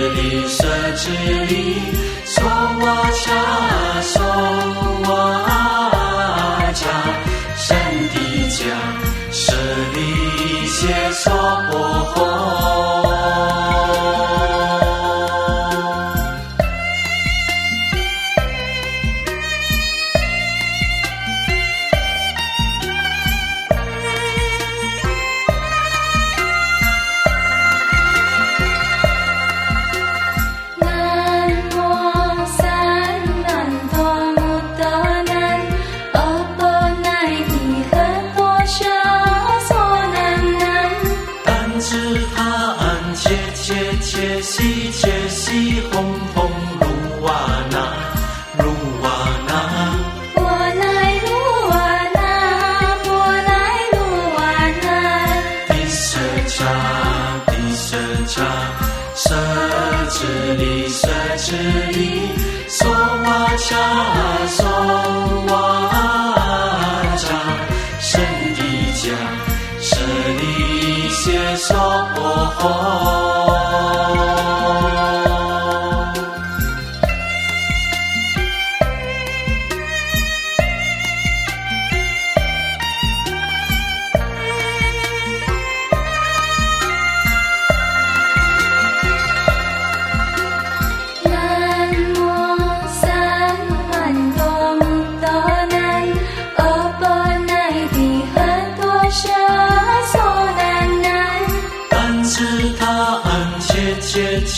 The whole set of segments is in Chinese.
舍利舍利，娑婆伽娑婆伽，深底迦，舍利耶娑婆诃。是与娑瓦恰娑瓦恰，神的家，神的家，娑婆诃。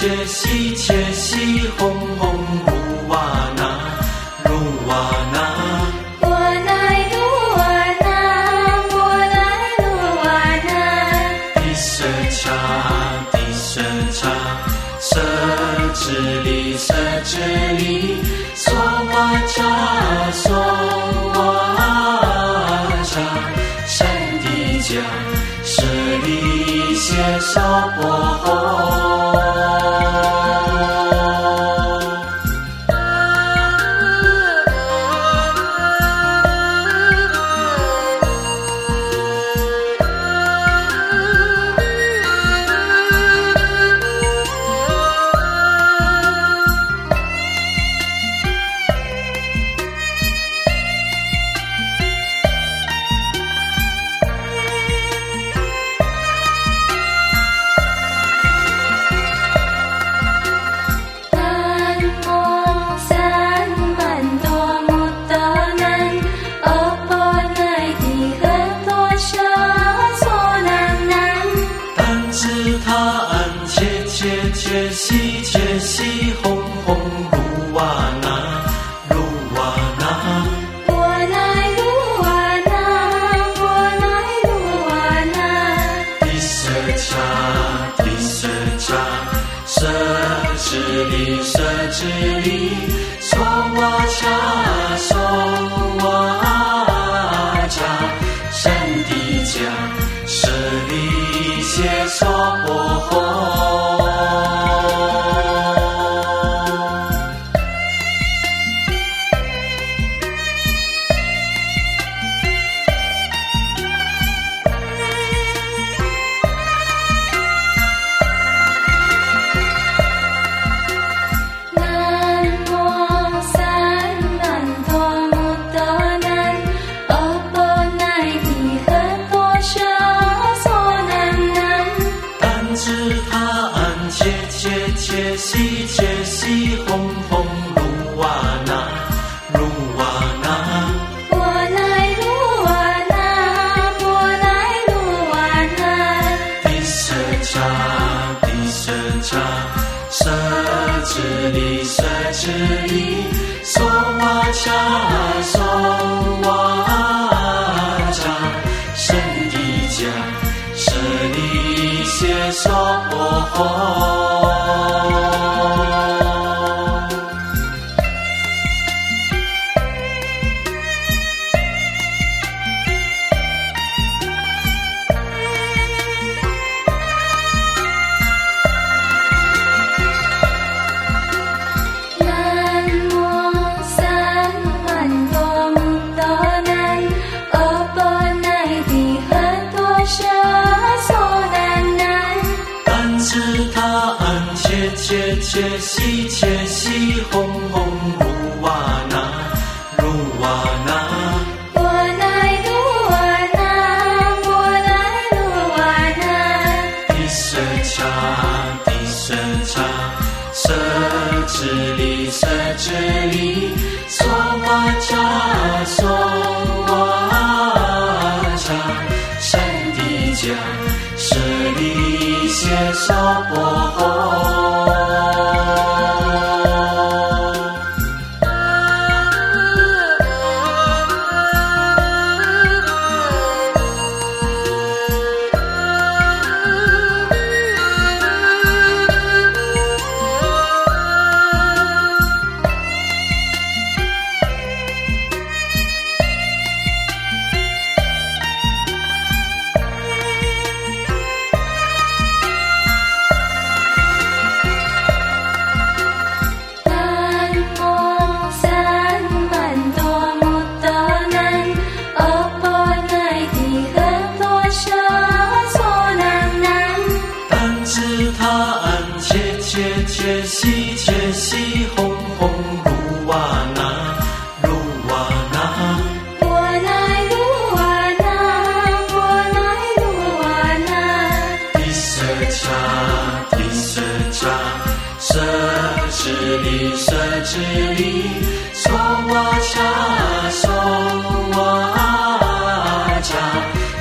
切西切西，哄哄鲁瓦那，鲁瓦那，我乃鲁瓦那，我乃鲁瓦那。地瑟叉地瑟叉，舍智利舍智利，娑婆叉娑婆叉，舍底迦舍利耶娑婆。知他暗切切切心皆说阿弥。shit, shit, 是他安切切切西切西红红鲁瓦那鲁瓦那，我乃鲁瓦那，我乃鲁瓦那，迪舍茶迪舍茶，舍之里舍之里，娑瓦茶娑瓦茶，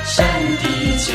善地迦。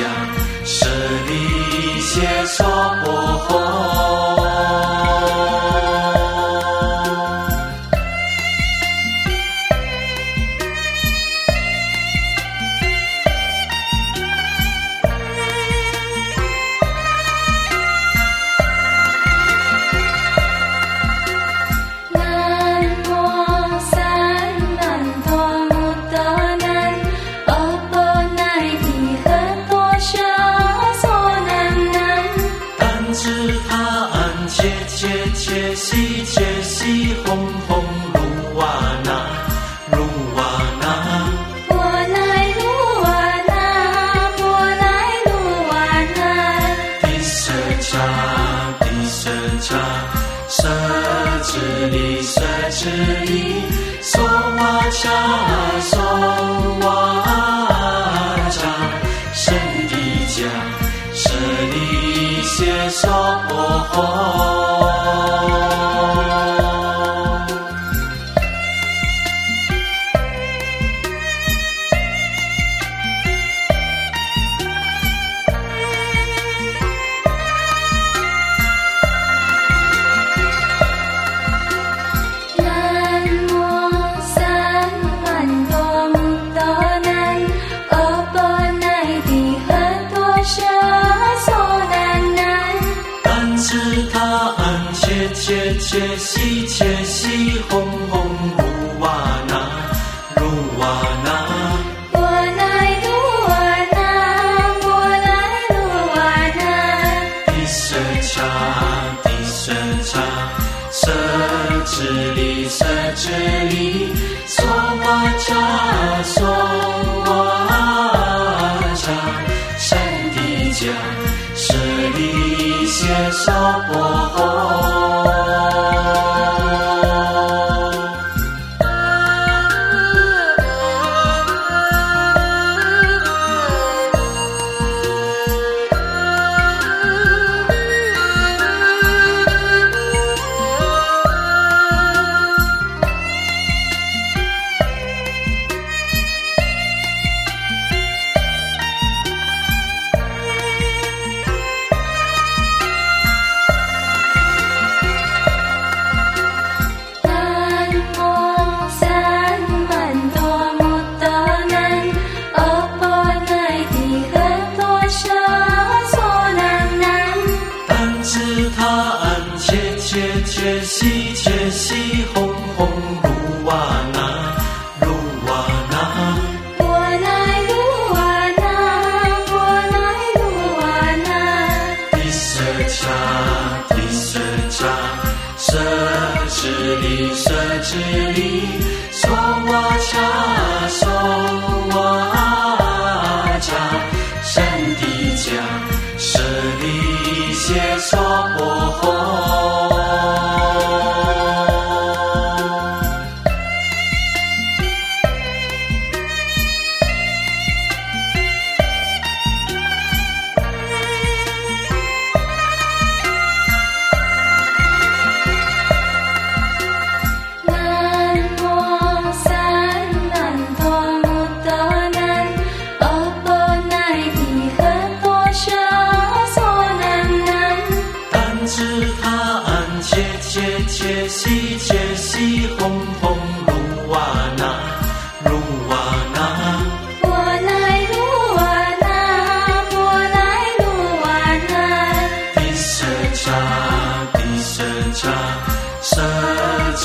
切西切西，哄哄鲁瓦那，鲁瓦那，瓦，瓦。舍利舍利，娑婆伽，娑婆伽，圣地迦，舍利耶娑婆诃。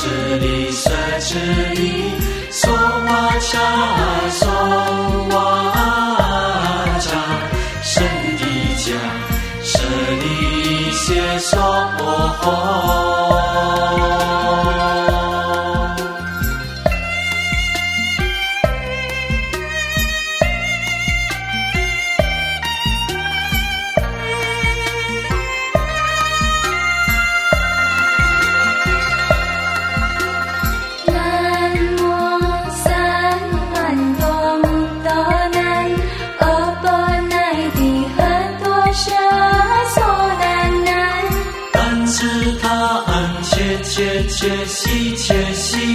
舍利色智依，娑婆咤，娑婆咤，舍利家，舍利一娑婆诃。